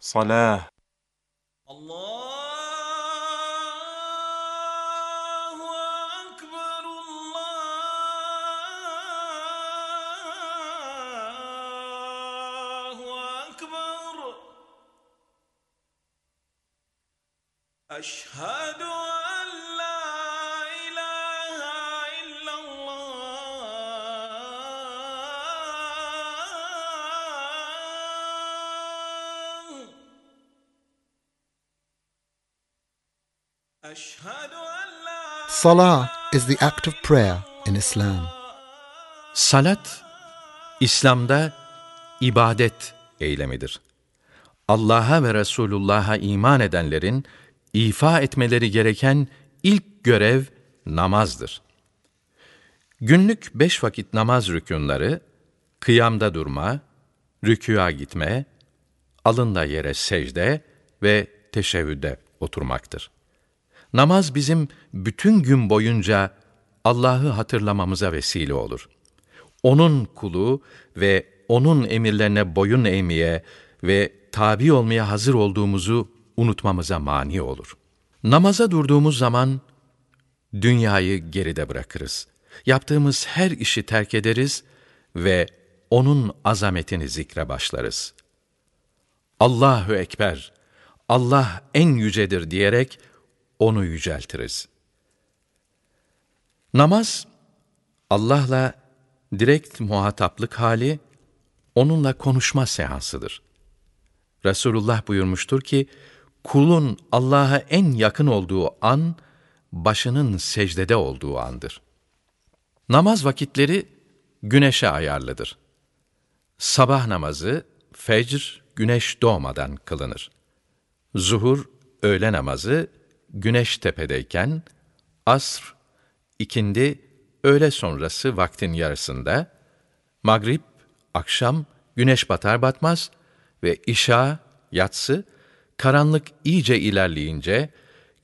صلاة. الله أكبر الله أكبر. أشهد أن Salah is the act of prayer in Islam. Salat, İslam'da ibadet eylemidir. Allah'a ve Resulullah'a iman edenlerin ifa etmeleri gereken ilk görev namazdır. Günlük beş vakit namaz rükünleri, kıyamda durma, rükûa gitme, alınla yere secde ve teşehhüde oturmaktır. Namaz bizim bütün gün boyunca Allah'ı hatırlamamıza vesile olur. Onun kulu ve onun emirlerine boyun eğmeye ve tabi olmaya hazır olduğumuzu unutmamıza mani olur. Namaza durduğumuz zaman dünyayı geride bırakırız. Yaptığımız her işi terk ederiz ve onun azametini zikre başlarız. Allahu Ekber, Allah en yücedir diyerek onu yüceltiriz. Namaz, Allah'la direkt muhataplık hali, onunla konuşma seansıdır. Resulullah buyurmuştur ki, kulun Allah'a en yakın olduğu an, başının secdede olduğu andır. Namaz vakitleri güneşe ayarlıdır. Sabah namazı, fecr, güneş doğmadan kılınır. Zuhur, öğle namazı, güneş tepedeyken, asr, ikindi, öğle sonrası vaktin yarısında, magrib, akşam, güneş batar batmaz ve işa, yatsı, karanlık iyice ilerleyince,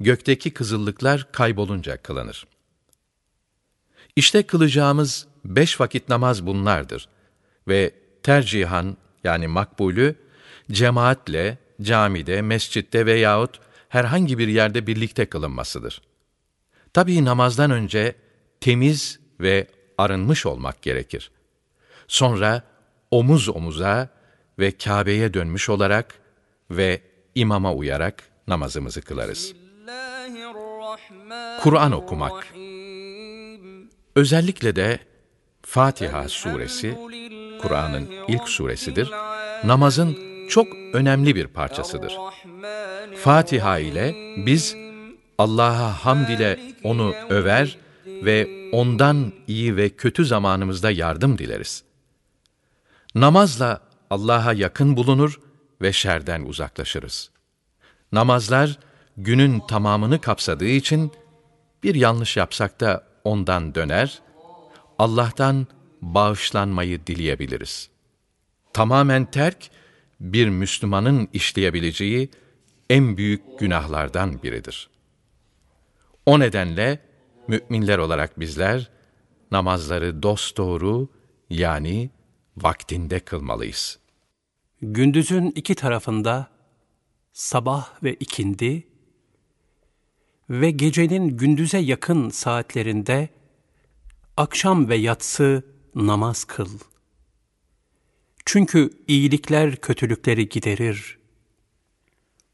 gökteki kızıllıklar kaybolunca kılınır. İşte kılacağımız beş vakit namaz bunlardır ve tercihan yani makbulü cemaatle, camide, mescitte veyahut herhangi bir yerde birlikte kılınmasıdır. Tabii namazdan önce temiz ve arınmış olmak gerekir. Sonra omuz omuza ve Kabe'ye dönmüş olarak ve imama uyarak namazımızı kılarız. Kur'an okumak Özellikle de Fatiha suresi, Kur'an'ın ilk suresidir, namazın çok önemli bir parçasıdır. Fatiha ile biz Allah'a hamd ile onu över ve ondan iyi ve kötü zamanımızda yardım dileriz. Namazla Allah'a yakın bulunur ve şerden uzaklaşırız. Namazlar günün tamamını kapsadığı için bir yanlış yapsak da ondan döner, Allah'tan bağışlanmayı dileyebiliriz. Tamamen terk, bir Müslümanın işleyebileceği en büyük günahlardan biridir. O nedenle müminler olarak bizler namazları dosdoğru yani vaktinde kılmalıyız. Gündüzün iki tarafında sabah ve ikindi ve gecenin gündüze yakın saatlerinde akşam ve yatsı namaz kıl. Çünkü iyilikler kötülükleri giderir.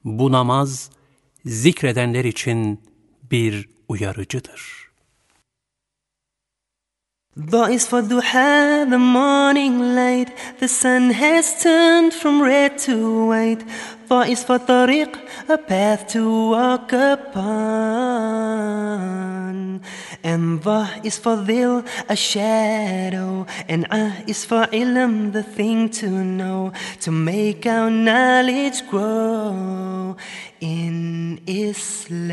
Bu namaz zikredenler için bir uyarıcıdır. Voice for duha, the morning light. The sun has turned from red to white. Voice for tariq, a path to walk upon. And va is for dhil, a shadow. And ah is for ilm, the thing to know. To make our knowledge grow in Islam.